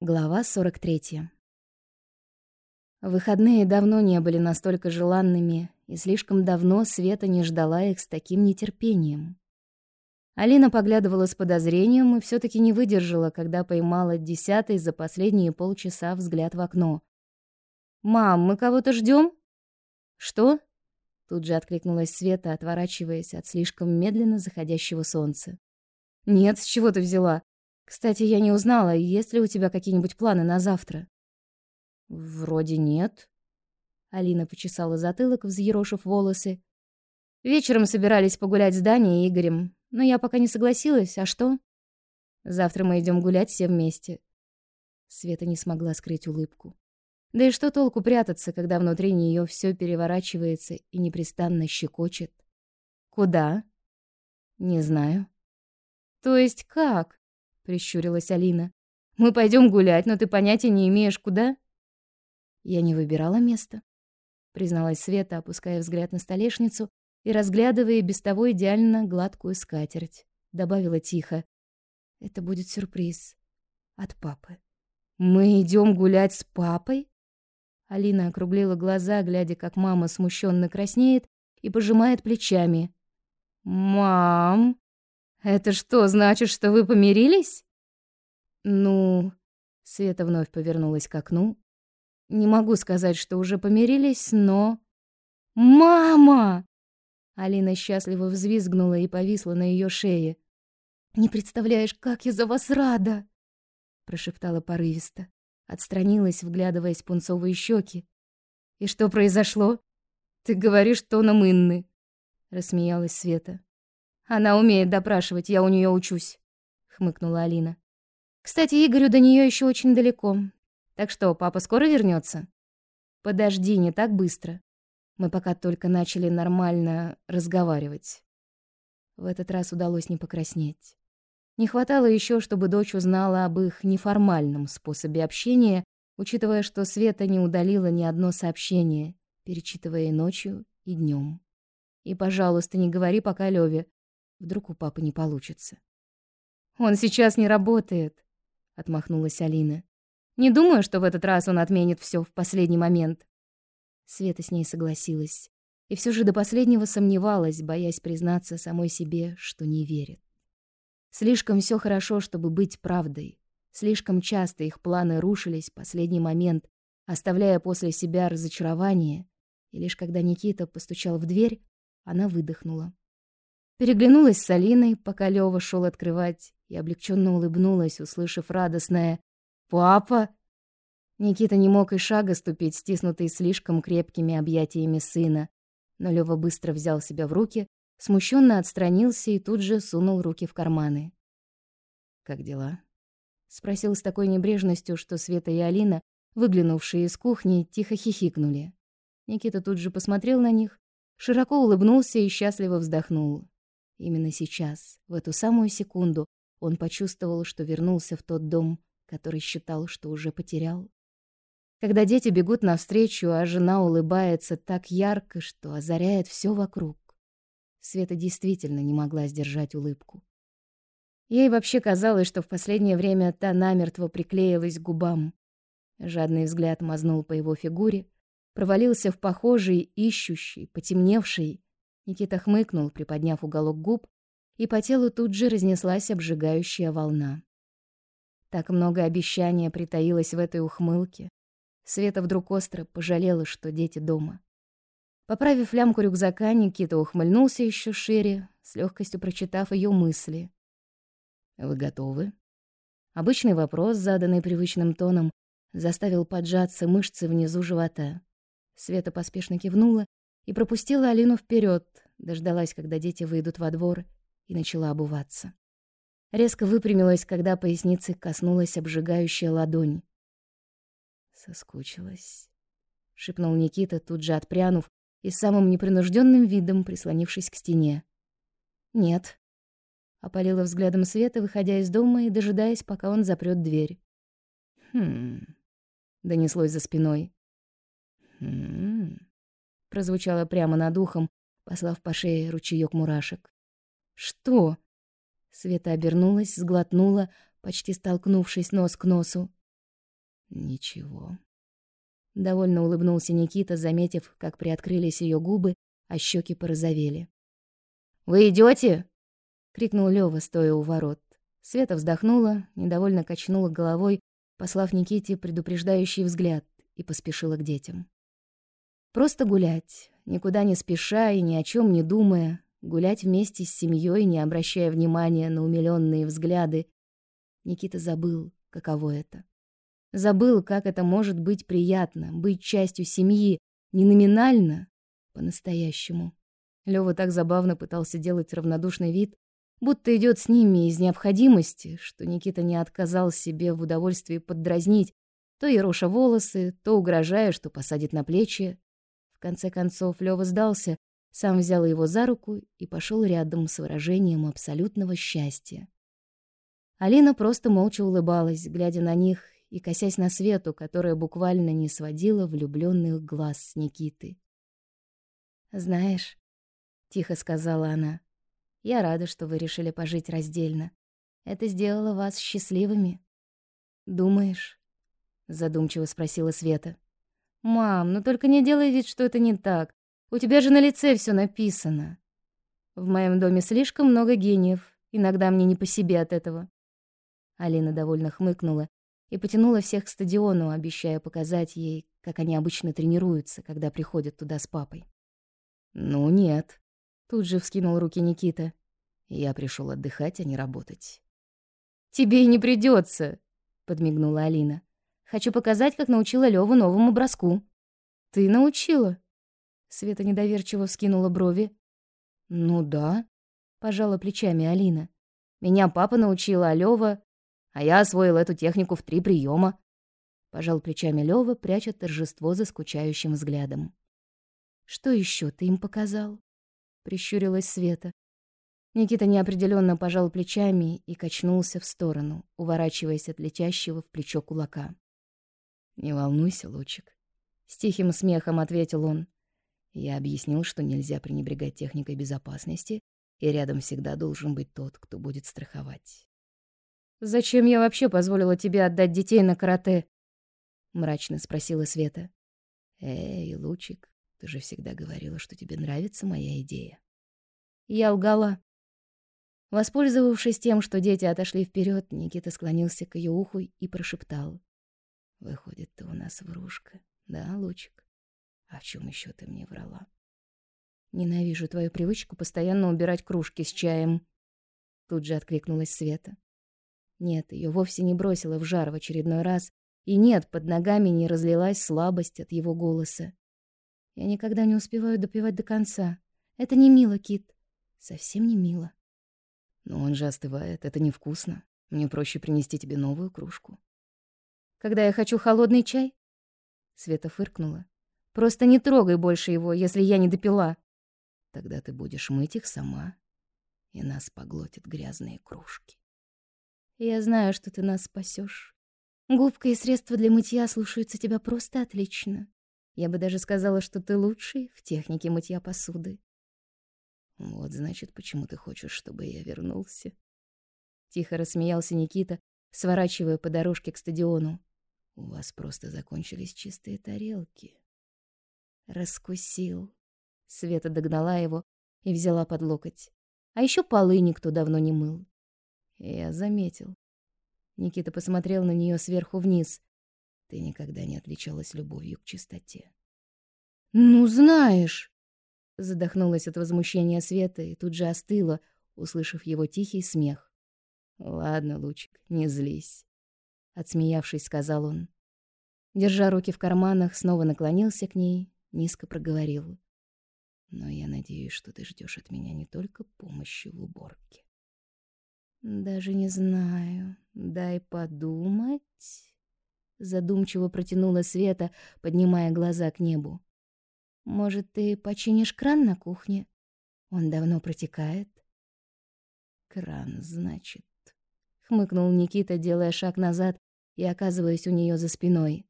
Глава 43. Выходные давно не были настолько желанными, и слишком давно Света не ждала их с таким нетерпением. Алина поглядывала с подозрением и все таки не выдержала, когда поймала десятый за последние полчаса взгляд в окно. «Мам, мы кого-то ждем? «Что?» Тут же откликнулась Света, отворачиваясь от слишком медленно заходящего солнца. «Нет, с чего ты взяла? Кстати, я не узнала, есть ли у тебя какие-нибудь планы на завтра. Вроде нет. Алина почесала затылок, взъерошив волосы. Вечером собирались погулять с Даней и Игорем, но я пока не согласилась. А что? Завтра мы идем гулять все вместе. Света не смогла скрыть улыбку. Да и что толку прятаться, когда внутри нее все переворачивается и непрестанно щекочет? Куда? Не знаю. То есть как? Прищурилась Алина. Мы пойдем гулять, но ты понятия не имеешь куда? Я не выбирала место, призналась Света, опуская взгляд на столешницу и разглядывая без того идеально гладкую скатерть. Добавила тихо: "Это будет сюрприз от папы". Мы идем гулять с папой? Алина округлила глаза, глядя, как мама смущенно краснеет и пожимает плечами. «Мам, это что, значит, что вы помирились? Ну, Света вновь повернулась к окну. Не могу сказать, что уже помирились, но Мама! Алина счастливо взвизгнула и повисла на ее шее. Не представляешь, как я за вас рада, прошептала порывисто, отстранилась, вглядываясь в пунцовые щеки. И что произошло? Ты говоришь тоном Инны, рассмеялась Света. Она умеет допрашивать, я у нее учусь, хмыкнула Алина. Кстати, Игорю до нее еще очень далеко. Так что, папа скоро вернется? Подожди, не так быстро. Мы пока только начали нормально разговаривать. В этот раз удалось не покраснеть. Не хватало еще, чтобы дочь узнала об их неформальном способе общения, учитывая, что Света не удалила ни одно сообщение, перечитывая и ночью, и днем. И, пожалуйста, не говори пока Леве, Вдруг у папы не получится. Он сейчас не работает, отмахнулась Алина. Не думаю, что в этот раз он отменит все в последний момент. Света с ней согласилась и все же до последнего сомневалась, боясь признаться самой себе, что не верит. Слишком все хорошо, чтобы быть правдой. Слишком часто их планы рушились в последний момент, оставляя после себя разочарование, и лишь когда Никита постучал в дверь, она выдохнула. Переглянулась с Алиной, пока Лёва шел открывать, и облегченно улыбнулась, услышав радостное «Папа!». Никита не мог и шага ступить, стиснутый слишком крепкими объятиями сына, но Лёва быстро взял себя в руки, смущенно отстранился и тут же сунул руки в карманы. «Как дела?» — спросил с такой небрежностью, что Света и Алина, выглянувшие из кухни, тихо хихикнули. Никита тут же посмотрел на них, широко улыбнулся и счастливо вздохнул. Именно сейчас, в эту самую секунду, он почувствовал, что вернулся в тот дом, который считал, что уже потерял. Когда дети бегут навстречу, а жена улыбается так ярко, что озаряет все вокруг. Света действительно не могла сдержать улыбку. Ей вообще казалось, что в последнее время та намертво приклеилась к губам. Жадный взгляд мазнул по его фигуре, провалился в похожий, ищущий, потемневший, Никита хмыкнул, приподняв уголок губ, и по телу тут же разнеслась обжигающая волна. Так много обещания притаилось в этой ухмылке. Света вдруг остро пожалела, что дети дома. Поправив лямку рюкзака, Никита ухмыльнулся еще шире, с легкостью прочитав ее мысли. «Вы готовы?» Обычный вопрос, заданный привычным тоном, заставил поджаться мышцы внизу живота. Света поспешно кивнула и пропустила Алину вперед, дождалась, когда дети выйдут во двор, и начала обуваться. Резко выпрямилась, когда поясницы коснулась обжигающая ладонь. «Соскучилась», — шепнул Никита, тут же отпрянув и самым непринужденным видом прислонившись к стене. «Нет», — опалила взглядом Света, выходя из дома и дожидаясь, пока он запрет дверь. «Хм...» — донеслось за спиной. «Хм...» прозвучало прямо над ухом, послав по шее ручеёк мурашек. «Что?» Света обернулась, сглотнула, почти столкнувшись нос к носу. Ничего. Довольно улыбнулся Никита, заметив, как приоткрылись ее губы, а щеки порозовели. «Вы идете? крикнул Лёва, стоя у ворот. Света вздохнула, недовольно качнула головой, послав Никите предупреждающий взгляд, и поспешила к детям. Просто гулять, никуда не спеша и ни о чем не думая, гулять вместе с семьей, не обращая внимания на умилённые взгляды. Никита забыл, каково это. Забыл, как это может быть приятно быть частью семьи, не номинально, по-настоящему. Лёва так забавно пытался делать равнодушный вид, будто идёт с ними из необходимости, что Никита не отказал себе в удовольствии поддразнить, то ероша волосы, то угрожая, что посадит на плечи. В конце концов Лёва сдался, сам взял его за руку и пошёл рядом с выражением абсолютного счастья. Алина просто молча улыбалась, глядя на них и косясь на Свету, которая буквально не сводила влюблённых глаз с Никиты. «Знаешь», — тихо сказала она, — «я рада, что вы решили пожить раздельно. Это сделало вас счастливыми». «Думаешь?» — задумчиво спросила Света. «Мам, ну только не делай вид, что это не так. У тебя же на лице все написано. В моем доме слишком много гениев. Иногда мне не по себе от этого». Алина довольно хмыкнула и потянула всех к стадиону, обещая показать ей, как они обычно тренируются, когда приходят туда с папой. «Ну нет», — тут же вскинул руки Никита. «Я пришел отдыхать, а не работать». «Тебе и не придется, подмигнула Алина. Хочу показать, как научила Лёву новому броску». «Ты научила?» Света недоверчиво вскинула брови. «Ну да», — пожала плечами Алина. «Меня папа научила, а Лёва... А я освоил эту технику в три приема. Пожал плечами Лёва, пряча торжество за скучающим взглядом. «Что еще ты им показал?» Прищурилась Света. Никита неопределенно пожал плечами и качнулся в сторону, уворачиваясь от летящего в плечо кулака. «Не волнуйся, Лучик», — с тихим смехом ответил он. «Я объяснил, что нельзя пренебрегать техникой безопасности, и рядом всегда должен быть тот, кто будет страховать». «Зачем я вообще позволила тебе отдать детей на карате?» — мрачно спросила Света. «Эй, Лучик, ты же всегда говорила, что тебе нравится моя идея». Я лгала. Воспользовавшись тем, что дети отошли вперед, Никита склонился к ее уху и прошептал. Выходит, ты у нас врушка, да, Лучик? А в чем еще ты мне врала? Ненавижу твою привычку постоянно убирать кружки с чаем. Тут же откликнулась Света. Нет, ее вовсе не бросило в жар в очередной раз, и нет, под ногами не разлилась слабость от его голоса. Я никогда не успеваю допивать до конца. Это не мило, Кит. Совсем не мило. Но он же остывает, это невкусно. Мне проще принести тебе новую кружку. Когда я хочу холодный чай? Света фыркнула. Просто не трогай больше его, если я не допила. Тогда ты будешь мыть их сама, и нас поглотят грязные кружки. Я знаю, что ты нас спасешь. Губка и средства для мытья слушаются тебя просто отлично. Я бы даже сказала, что ты лучший в технике мытья посуды. Вот значит, почему ты хочешь, чтобы я вернулся. Тихо рассмеялся Никита, сворачивая по дорожке к стадиону. У вас просто закончились чистые тарелки. Раскусил. Света догнала его и взяла под локоть. А еще полы никто давно не мыл. Я заметил. Никита посмотрел на нее сверху вниз. Ты никогда не отличалась любовью к чистоте. Ну, знаешь, задохнулась от возмущения Света и тут же остыла, услышав его тихий смех. Ладно, Лучик, не злись отсмеявшись, сказал он. Держа руки в карманах, снова наклонился к ней, низко проговорил: "Но я надеюсь, что ты ждешь от меня не только помощи в уборке". Даже не знаю. Дай подумать. Задумчиво протянула Света, поднимая глаза к небу. Может, ты починишь кран на кухне? Он давно протекает. Кран, значит, хмыкнул Никита, делая шаг назад и оказываясь у нее за спиной.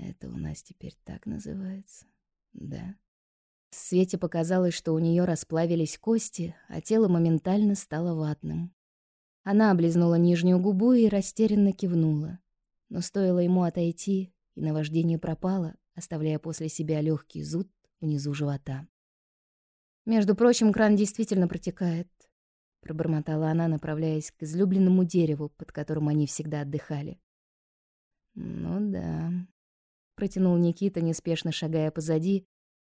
Это у нас теперь так называется, да? В свете показалось, что у нее расплавились кости, а тело моментально стало ватным. Она облизнула нижнюю губу и растерянно кивнула. Но стоило ему отойти, и наваждение пропало, оставляя после себя легкий зуд внизу живота. «Между прочим, кран действительно протекает», — пробормотала она, направляясь к излюбленному дереву, под которым они всегда отдыхали. «Ну да», — протянул Никита, неспешно шагая позади.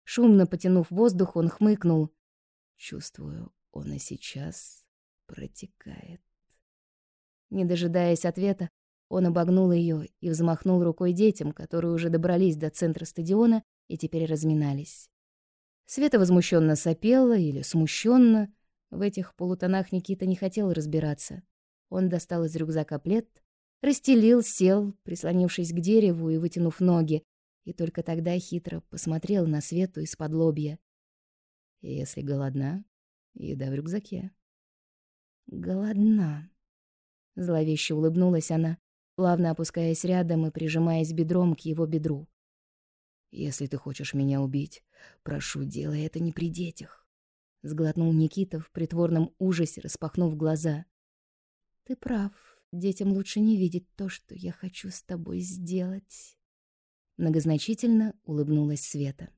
Шумно потянув воздух, он хмыкнул. «Чувствую, он и сейчас протекает». Не дожидаясь ответа, он обогнул ее и взмахнул рукой детям, которые уже добрались до центра стадиона и теперь разминались. Света возмущенно сопела или смущенно. В этих полутонах Никита не хотел разбираться. Он достал из рюкзака плед, расстелил, сел, прислонившись к дереву и вытянув ноги, и только тогда хитро посмотрел на Свету из-под лобья. «Если голодна, еда в рюкзаке». «Голодна», — зловеще улыбнулась она, плавно опускаясь рядом и прижимаясь бедром к его бедру. «Если ты хочешь меня убить, прошу, делай это не при детях», — сглотнул Никита в притворном ужасе, распахнув глаза. «Ты прав, детям лучше не видеть то, что я хочу с тобой сделать». Многозначительно улыбнулась Света.